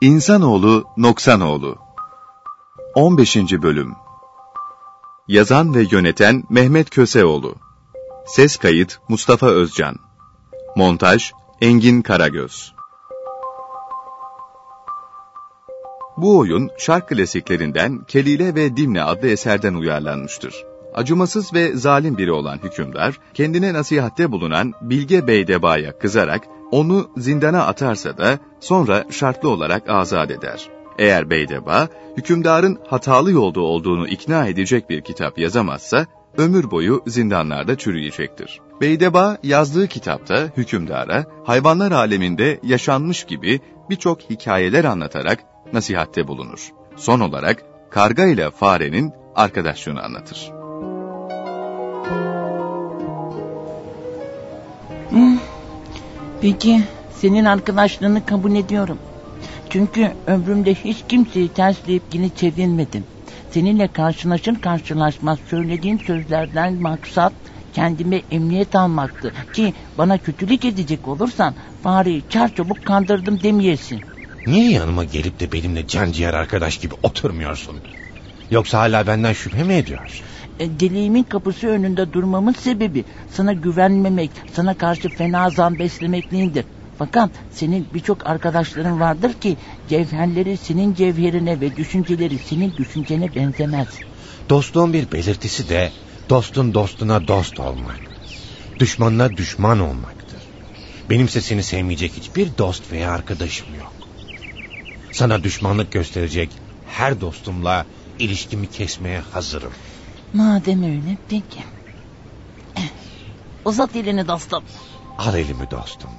İnsanoğlu Noksanoğlu 15. Bölüm Yazan ve yöneten Mehmet Köseoğlu Ses kayıt Mustafa Özcan Montaj Engin Karagöz Bu oyun şark klasiklerinden Kelile ve Dimne adlı eserden uyarlanmıştır. Acımasız ve zalim biri olan hükümdar, kendine nasihatte bulunan Bilge Beydeba'ya kızarak onu zindana atarsa da sonra şartlı olarak azat eder. Eğer Beydeba, hükümdarın hatalı yolda olduğunu ikna edecek bir kitap yazamazsa, ömür boyu zindanlarda çürüyecektir. Beydeba yazdığı kitapta hükümdara hayvanlar aleminde yaşanmış gibi birçok hikayeler anlatarak nasihatte bulunur. Son olarak karga ile farenin arkadaşlığını anlatır. Peki senin arkadaşlığını kabul ediyorum. Çünkü ömrümde hiç kimseyi tersleyip yine çevirmedim. Seninle karşılaşır karşılaşmaz söylediğin sözlerden maksat kendime emniyet almaktı. Ki bana kötülük edecek olursan fareyi çarçabuk kandırdım demeyesin. Niye yanıma gelip de benimle canciğer arkadaş gibi oturmuyorsun? Yoksa hala benden şüphe mi ediyorsun? E, deliğimin kapısı önünde durmamın sebebi sana güvenmemek, sana karşı fena zan beslemek değildir. Fakat senin birçok arkadaşların vardır ki cevherleri senin cevherine ve düşünceleri senin düşüncene benzemez. Dostluğun bir belirtisi de dostun dostuna dost olmak. Düşmanına düşman olmaktır. Benimse seni sevmeyecek hiçbir dost veya arkadaşım yok. Sana düşmanlık gösterecek her dostumla ilişkimi kesmeye hazırım. Madem öyle peki. Eh, Uzat elini dostum. Al elimi dostum.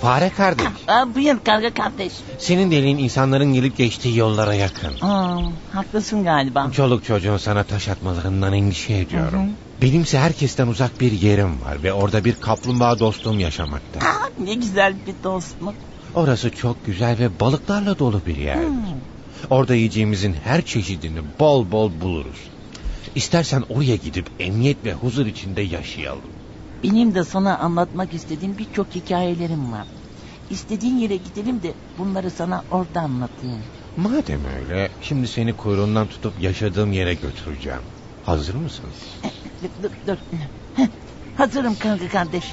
Fare kardeş. Aa, buyur karga kardeş. Senin deliğin insanların gelip geçtiği yollara yakın. Aa, haklısın galiba. Çoluk çocuğun sana taş atmalarından endişe ediyorum. Hı hı. Benimse herkesten uzak bir yerim var ve orada bir kaplumbağa dostum yaşamakta. Ne güzel bir dostluk. Orası çok güzel ve balıklarla dolu bir yer. Hmm. Orada yiyeceğimizin her çeşidini bol bol buluruz. İstersen oraya gidip emniyet ve huzur içinde yaşayalım. Benim de sana anlatmak istediğim birçok hikayelerim var. İstediğin yere gidelim de bunları sana orada anlatayım. Madem öyle, şimdi seni kuyruğundan tutup yaşadığım yere götüreceğim. Hazır mısın? Dur, dur, dur. Heh, Hazırım kanka kardeş.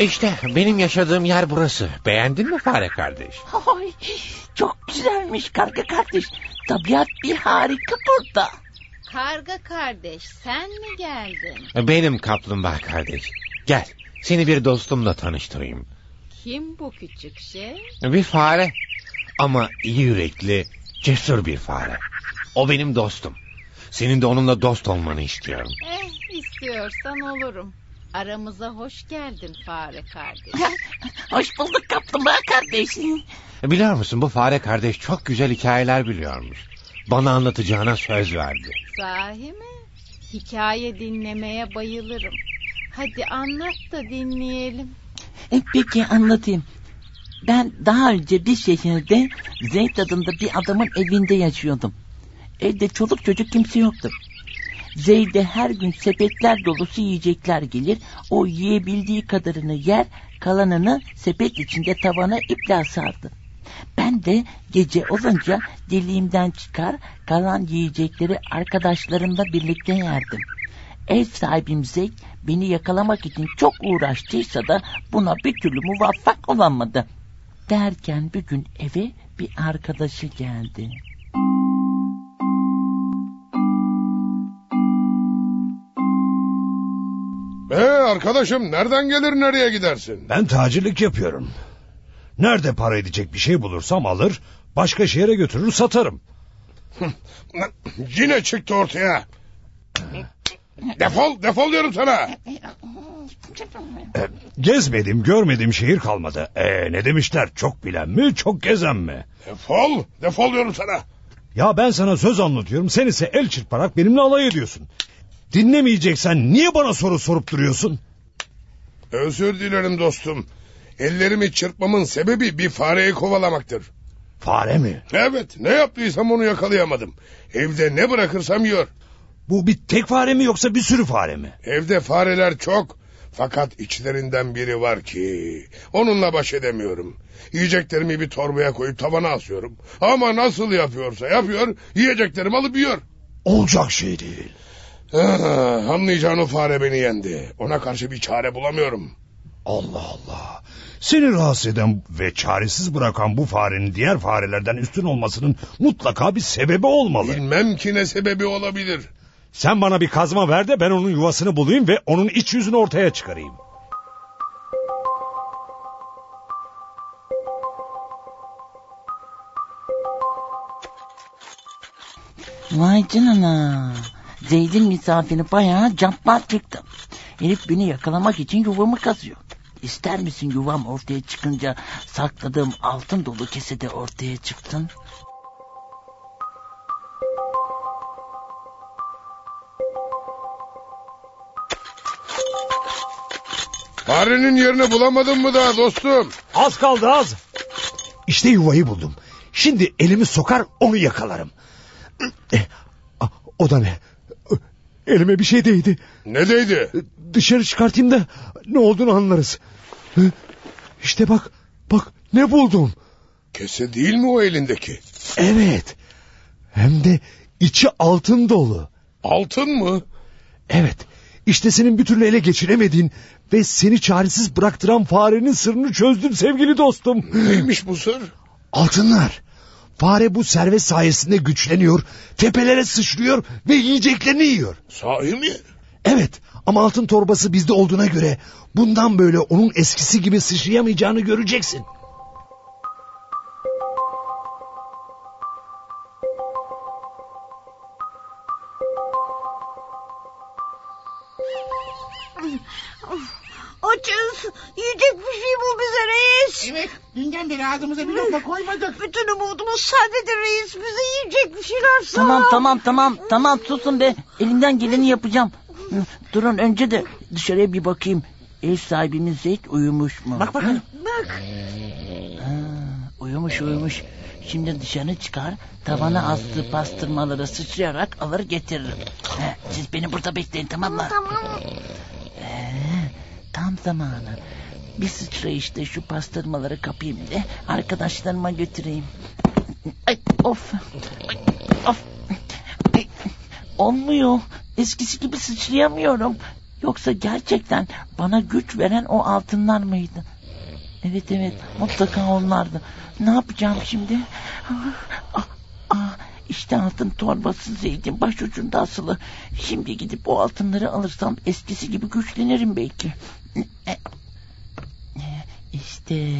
İşte benim yaşadığım yer burası. Beğendin mi fare kardeş? Ay, çok güzelmiş karga kardeş. Tabiat bir harika burada. Karga kardeş sen mi geldin? Benim kaplumbağa kardeş. Gel, seni bir dostumla tanıştırayım. Kim bu küçük şey? Bir fare. Ama iyi yürekli, cesur bir fare. O benim dostum. Senin de onunla dost olmanı istiyorum. Eh istiyorsan olurum. Aramıza hoş geldin fare kardeş. Hoş bulduk kaplumbağa kardeşim. Biliyor musun bu fare kardeş çok güzel hikayeler biliyormuş. Bana anlatacağına söz verdi. Sahi mi? Hikaye dinlemeye bayılırım. Hadi anlat da dinleyelim. E, peki anlatayım. Ben daha önce bir şehirde Zeyd adında bir adamın evinde yaşıyordum. Evde çoluk çocuk kimse yoktu. Zeyd'e her gün sepetler dolusu yiyecekler gelir. O yiyebildiği kadarını yer, kalanını sepet içinde tavana iple asardı. Ben de gece olunca deliğimden çıkar, kalan yiyecekleri arkadaşlarımla birlikte yerdim. Ev sahibim Zeyd beni yakalamak için çok uğraştıysa da buna bir türlü muvaffak olamadı. Derken bir gün eve bir arkadaşı geldi. Ee arkadaşım nereden gelir nereye gidersin? Ben tacirlik yapıyorum. Nerede para edecek bir şey bulursam alır, başka şehre götürür satarım. Yine çıktı ortaya. Defol defol diyorum sana. E, gezmedim, görmedim şehir kalmadı. E, ne demişler, çok bilen mi, çok gezen mi? Defol defol diyorum sana. Ya ben sana söz anlatıyorum, sen ise el çırparak benimle alay ediyorsun. Dinlemeyeceksen niye bana soru sorup duruyorsun? Özür dilerim dostum. Ellerimi çırpmamın sebebi bir fareyi kovalamaktır. Fare mi? Evet ne yaptıysam onu yakalayamadım. Evde ne bırakırsam yiyor. Bu bir tek fare mi yoksa bir sürü fare mi? Evde fareler çok. Fakat içlerinden biri var ki onunla baş edemiyorum. Yiyeceklerimi bir torbaya koyup tavana asıyorum. Ama nasıl yapıyorsa yapıyor, yiyeceklerimi alıp yiyor. Olacak şey değil. Ah, anlayacağın o fare beni yendi. Ona karşı bir çare bulamıyorum. Allah Allah. Seni rahatsız eden ve çaresiz bırakan bu farenin diğer farelerden üstün olmasının mutlaka bir sebebi olmalı. Bilmem ki ne sebebi olabilir. Sen bana bir kazma ver de ben onun yuvasını bulayım ve onun iç yüzünü ortaya çıkarayım. Vay canına. Zeyd'in misafiri bayağı cabbar çıktı. Herif beni yakalamak için yuvamı kazıyor. İster misin yuvam ortaya çıkınca sakladığım altın dolu kesede ortaya çıktın? Farenin yerini bulamadın mı daha dostum? Az kaldı az. İşte yuvayı buldum. Şimdi elimi sokar onu yakalarım. Eh, ah, O da ne? Elime bir şey değdi. Ne değdi? Dışarı çıkartayım da ne olduğunu anlarız. İşte bak, bak ne buldum. Kese değil mi o elindeki? Evet. Hem de içi altın dolu. Altın mı? Evet. İşte senin bir türlü ele geçiremediğin ve seni çaresiz bıraktıran farenin sırrını çözdüm sevgili dostum. Neymiş bu sır? Altınlar. Fare bu servet sayesinde güçleniyor, tepelere sıçrıyor ve yiyeceklerini yiyor. Sahi mi? Evet ama altın torbası bizde olduğuna göre bundan böyle onun eskisi gibi sıçrayamayacağını göreceksin. Açız. Yiyecek bir şey bul bize reis. Evet, dünden beri ağzımıza bir lokma koymadık. Bütün umudumuz sendede reis. Bize yiyecek bir şeyler sağ. Tamam tamam tamam tamam susun be. Elimden geleni yapacağım. Durun önce de dışarıya bir bakayım. Ev sahibimiz Zeyd uyumuş mu? Bak bakalım. Bak. Ha, uyumuş uyumuş. Şimdi dışarı çıkar, tavana astığı pastırmaları sıçrayarak alır getiririm. Ha, siz beni burada bekleyin tamam mı? Tamam. Ee, tam zamanı. Bir sıçrayışta şu pastırmaları kapayım da arkadaşlarıma götüreyim. Ay, of. Of. Olmuyor. Eskisi gibi sıçrayamıyorum. Yoksa gerçekten bana güç veren o altınlar mıydı? Evet evet mutlaka onlardı. Ne yapacağım şimdi? Ah, ah, işte altın torbası Zeyd'in başucunda asılı. Şimdi gidip o altınları alırsam eskisi gibi güçlenirim belki. İşte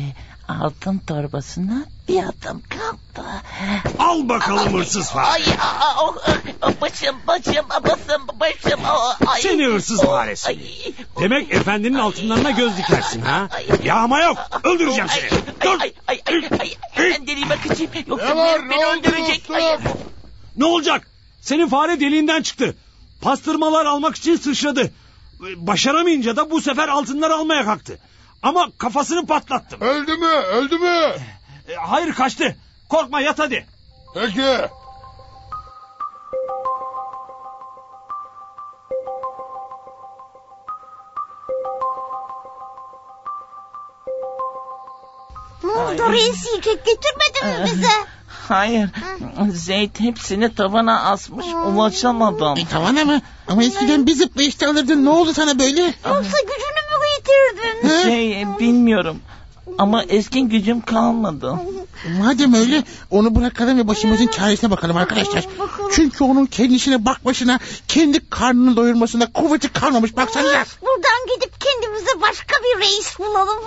altın torbasına bir adım kaldı. Al bakalım hırsız fare. Ay, aa, oh, oh, başım, başım, basım, başım. oh, Ay, Seni hırsız faresi. ay, Demek efendinin altınlarına göz dikersin ha? Ay. Yağma yok. Öldüreceğim ay, seni. Dur. Ay, ay, ay, ay, ay, hemen deliğime kaçayım. Yoksa Ne var, beni, ne öldürecek. Ay, Ne olacak? Senin fare deliğinden çıktı. Pastırmalar almak için sıçradı. Başaramayınca da bu sefer altınları almaya kalktı. Ama kafasını patlattım. Öldü mü? Öldü mü? E, hayır kaçtı. Korkma yat hadi. Peki. Ne oldu reis mi bize? Hayır. Zeyd hepsini tavana asmış. Ulaşamadım. E, tavana mı? Ama eskiden bir zıplayışta alırdın. Ne oldu sana böyle? Yoksa gücünü bilmiyorum. Ama eskin gücüm kalmadı. Madem öyle onu bırakalım ve başımızın çaresine bakalım arkadaşlar. Bakalım. Çünkü onun kendisine bak başına kendi karnını doyurmasında kuvveti kalmamış baksanıza. Buradan gidip kendimize başka bir reis bulalım.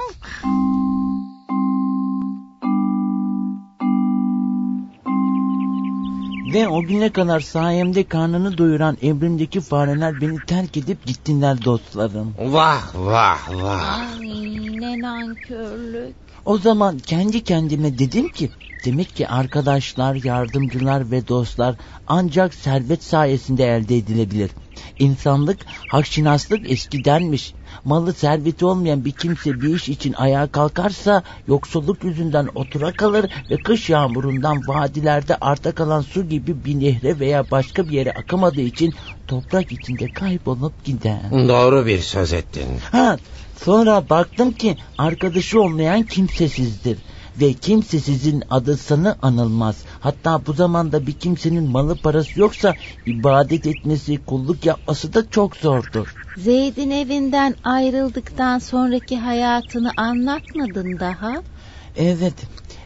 Ve o güne kadar sayemde karnını doyuran emrimdeki fareler beni terk edip gittiler dostlarım. Vah vah vah. Ay ne nankörlük. O zaman kendi kendime dedim ki demek ki arkadaşlar, yardımcılar ve dostlar ancak servet sayesinde elde edilebilir. İnsanlık, hakşinaslık eskidenmiş. Malı serveti olmayan bir kimse bir iş için ayağa kalkarsa yoksulluk yüzünden otura kalır ve kış yağmurundan vadilerde arta kalan su gibi bir nehre veya başka bir yere akamadığı için toprak içinde kaybolup gider. Doğru bir söz ettin. Ha, sonra baktım ki arkadaşı olmayan kimsesizdir ve kimsesizin adı sanı anılmaz. Hatta bu zamanda bir kimsenin malı parası yoksa ibadet etmesi, kulluk yapması da çok zordur. Zeyd'in evinden ayrıldıktan sonraki hayatını anlatmadın daha. Evet,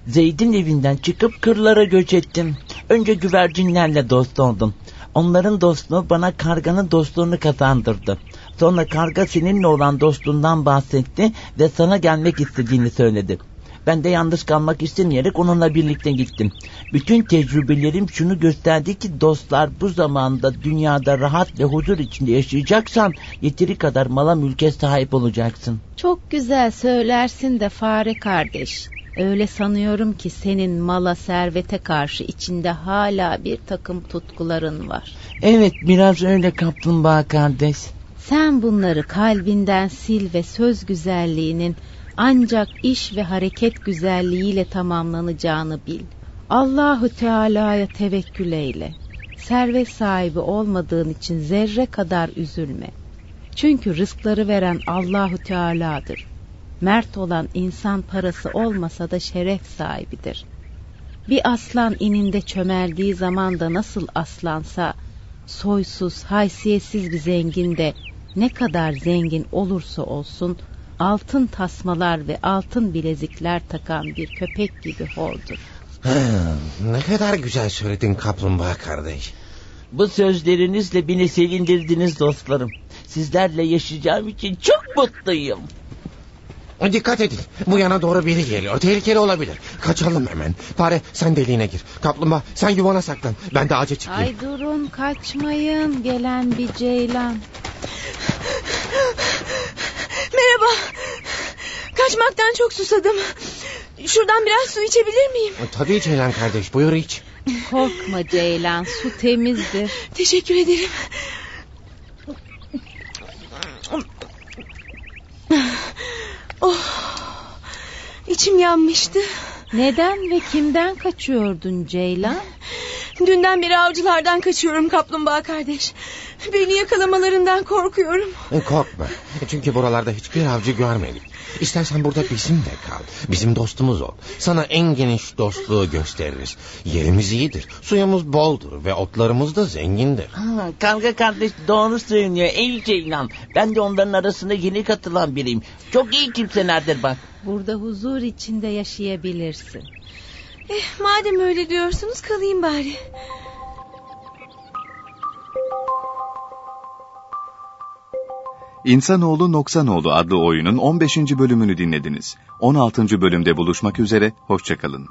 Zeyd'in evinden çıkıp kırlara göç ettim. Önce güvercinlerle dost oldum. Onların dostluğu bana karganın dostluğunu kazandırdı. Sonra karga seninle olan dostluğundan bahsetti ve sana gelmek istediğini söyledi. Ben de yalnız kalmak istemeyerek onunla birlikte gittim. Bütün tecrübelerim şunu gösterdi ki dostlar bu zamanda dünyada rahat ve huzur içinde yaşayacaksan yeteri kadar mala mülke sahip olacaksın. Çok güzel söylersin de fare kardeş. Öyle sanıyorum ki senin mala servete karşı içinde hala bir takım tutkuların var. Evet biraz öyle kaplumbağa kardeş. Sen bunları kalbinden sil ve söz güzelliğinin ancak iş ve hareket güzelliğiyle tamamlanacağını bil. Allahu Teala'ya tevekkül eyle. Servet sahibi olmadığın için zerre kadar üzülme. Çünkü rızkları veren Allahu Teala'dır. Mert olan insan parası olmasa da şeref sahibidir. Bir aslan ininde çömeldiği zaman da nasıl aslansa, soysuz, haysiyetsiz bir zengin de ne kadar zengin olursa olsun, altın tasmalar ve altın bilezikler takan bir köpek gibi hordur. Ha, ne kadar güzel söyledin kaplumbağa kardeş. Bu sözlerinizle beni sevindirdiniz dostlarım. Sizlerle yaşayacağım için çok mutluyum. Dikkat edin. Bu yana doğru biri geliyor. Tehlikeli olabilir. Kaçalım hemen. Fare sen deliğine gir. Kaplumbağa sen yuvana saklan. Ben de ağaca çıkayım. Ay durun kaçmayın gelen bir ceylan. Kaçmaktan çok susadım. Şuradan biraz su içebilir miyim? Tabii Ceylan kardeş buyur iç. Korkma Ceylan su temizdir. Teşekkür ederim. Oh, içim yanmıştı. Neden ve kimden kaçıyordun Ceylan? Dünden beri avcılardan kaçıyorum kaplumbağa kardeş. Beni yakalamalarından korkuyorum. Korkma. Çünkü buralarda hiçbir avcı görmedik. İstersen burada bizimle kal. Bizim dostumuz ol. Sana en geniş dostluğu gösteririz. Yerimiz iyidir. Suyumuz boldur ve otlarımız da zengindir. Ha, Karga kardeş doğru söylüyor ey Ceylan. Ben de onların arasında yeni katılan biriyim. Çok iyi kimselerdir bak. Burada huzur içinde yaşayabilirsin. Eh, madem öyle diyorsunuz kalayım bari. İnsanoğlu Noksanoğlu adlı oyunun 15. bölümünü dinlediniz. 16. bölümde buluşmak üzere, hoşçakalın.